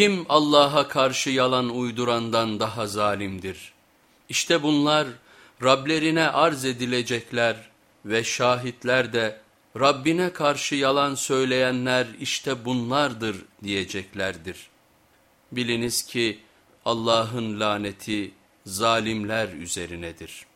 Kim Allah'a karşı yalan uydurandan daha zalimdir? İşte bunlar Rablerine arz edilecekler ve şahitler de Rabbine karşı yalan söyleyenler işte bunlardır diyeceklerdir. Biliniz ki Allah'ın laneti zalimler üzerinedir.''